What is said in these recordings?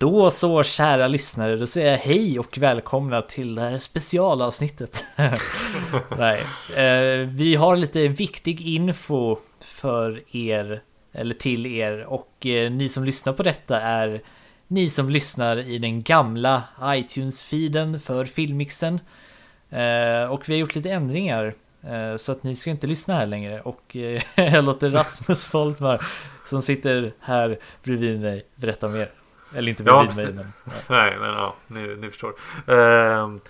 Då så kära lyssnare, då säger jag hej och välkomna till det här specialavsnittet. Nej, eh, vi har lite viktig info för er, eller till er, och eh, ni som lyssnar på detta är ni som lyssnar i den gamla iTunes-feeden för filmmixen. Eh, och vi har gjort lite ändringar. Eh, så att ni ska inte lyssna här längre och eh, jag låter Rasmus Foltmar som sitter här bredvid mig berätta mer. Eller inte bredvid Ja, mig men... Ja. Nej, men ja, ni, ni förstår. Ehm,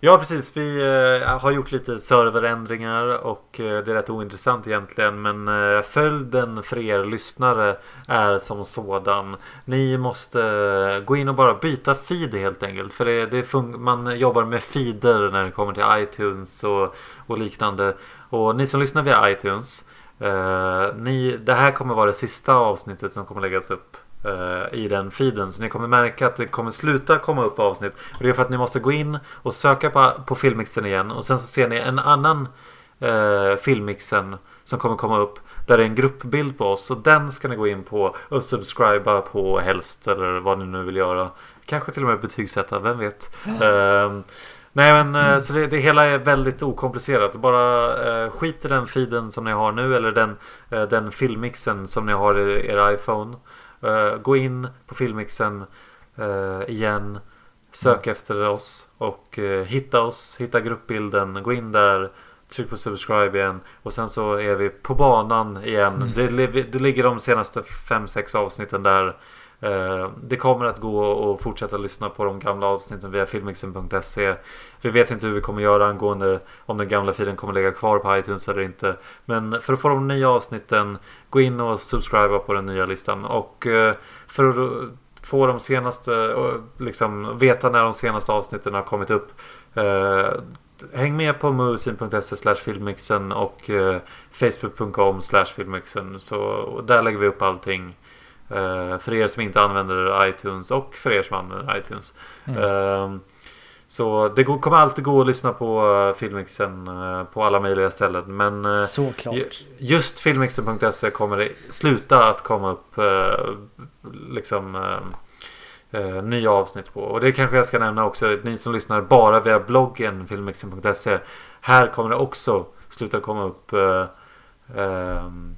ja, precis. Vi eh, har gjort lite serverändringar och eh, det är rätt ointressant egentligen. Men uh, följden för er lyssnare är som sådan. Ni måste eh, gå in och bara byta feed helt enkelt. För det, det man jobbar med feeder när det kommer till iTunes och, och liknande. Och ni som lyssnar via iTunes. eh, ni, det här kommer vara det sista avsnittet som kommer läggas upp eh, i den feeden. Så ni kommer märka att det kommer sluta komma upp avsnitt. Och det är för att ni måste gå in och söka på, på filmmixen igen. Och sen så ser ni en annan eh, filmmixen som kommer komma upp. Där det är en gruppbild på oss. Och den ska ni gå in på och subscriba på helst. Eller vad ni nu vill göra. Kanske till och med betygsätta, vem vet. Ehm, Nej men eh, så det, det hela är väldigt okomplicerat. Bara eh, skit i den feeden som ni har nu eller den, eh, den filmmixen som ni har i er iPhone. Eh, gå in på filmmixen eh, igen. Sök efter oss och eh, hitta oss. Hitta gruppbilden. Gå in där. Tryck på subscribe igen. Och sen så är vi på banan igen. Det, li- det ligger de senaste 5-6 avsnitten där. Eh, det kommer att gå att fortsätta lyssna på de gamla avsnitten via filmixen.se. Vi vet inte hur vi kommer göra angående om den gamla filen kommer ligga kvar på iTunes eller inte. Men för att få de nya avsnitten, gå in och subscriba på den nya listan. Och eh, för att få de senaste, liksom veta när de senaste avsnitten har kommit upp. Eh, häng med på moviesin.se slash och facebook.com slash. Så där lägger vi upp allting. Eh, för er som inte använder iTunes och för er som använder iTunes. Mm. Eh, så det kommer alltid gå att lyssna på eh, på alla möjliga ställen. Men Såklart. ju- just filmmixen.se kommer det sluta att komma upp liksom eh, nya avsnitt på. Och det kanske jag ska nämna också. Ni som lyssnar bara via bloggen filmmixen.se. Här kommer det också sluta komma upp eh, ehm,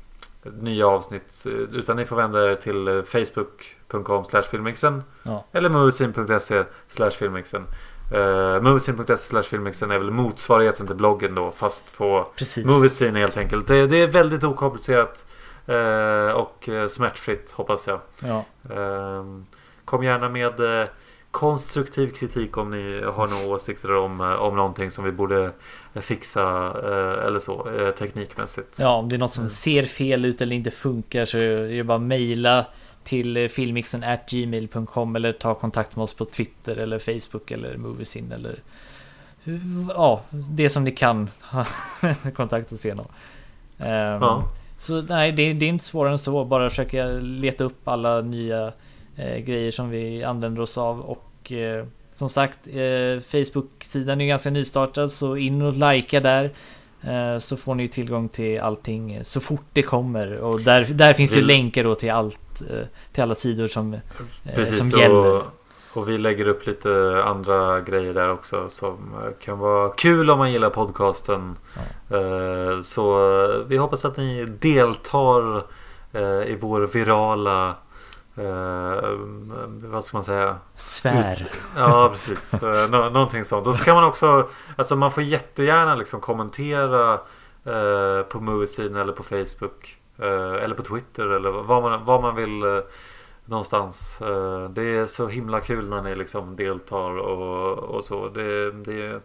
nya avsnitt. Utan ni får vända er till eh, facebook.com slash filmmixen. Ja. Eller moviesin.se slash filmmixen. Uh, moviesin.se slash filmmixen är väl motsvarigheten till bloggen då. Fast på Precis. Moviesin helt enkelt. Det, det är väldigt okomplicerat. eh, och eh, smärtfritt hoppas jag. Ja. Ehm, kom gärna med eh, konstruktiv kritik om ni har några åsikter om, eh, om någonting som vi borde eh, fixa eh, eller så teknikmässigt. ja, om det är något som ser fel ut eller inte funkar så är det bara mejla till filmmixen at gmail.com eller ta kontakt med oss på Twitter eller Facebook eller Moviesin eller ja, det som ni kan kontakta oss genom. Ja. Så nej, det, det är inte svårare än så. Bara försöka leta upp alla nya eh, grejer som vi använder oss av. Och eh, som sagt, eh, Facebook-sidan är ganska nystartad så in och likea där. Eh, så får ni tillgång till allting så fort det kommer. Och där, där finns ju Vi- länkar då till allt. Eh, till alla sidor som, eh, Precis, som gäller. och, och vi lägger upp lite andra grejer där också som kan vara kul om man gillar podcasten. Eh, Så vi hoppas att ni deltar i vår virala eh, vad ska man säga? Svär. Ut- Ja, precis. Eh, nå- någonting sånt. Och så kan man också, alltså man får jättegärna liksom kommentera eh, på Moviesin eller på Facebook. Eh, eller på Twitter eller vad man, vad man vill eh, någonstans. Eh, det är så himla kul när ni liksom deltar och, och så. Det, det är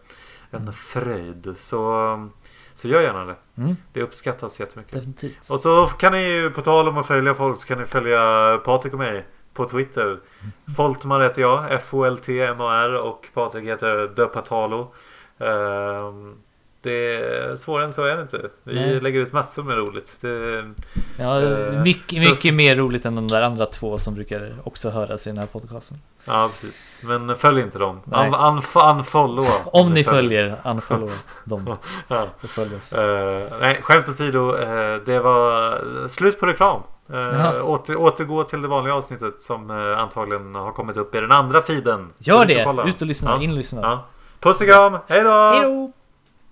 en fröjd. Så, så gör gärna det. Mm, Det uppskattas jättemycket. definitivt. Och så kan ni ju på tal om att följa folk så kan ni följa Patrik och mig på Twitter. Foltmar heter jag, F-O-L-T-M-A-R och Patrik heter Döpatalo. Ehm, det är svårare än så är det inte. Vi Nej. lägger ut massor med roligt. Det, Ja, Eh, mycket, så- mycket mer roligt än de där andra två som brukar också höras i den här podcasten. ja, precis. Men följ inte dem. Un, unf- unfollow. Om ni följer, unfollow dem Ja. och följ oss. Eh, nej, skämt åsido. Uh, det var slut på reklam. Uh, åter, återgå till det vanliga avsnittet som uh, antagligen har kommit upp i den andra feeden. Gör det! Ut och lyssna, ja. in och lyssna. Ja. Puss och kram, hejdå! Hejdå!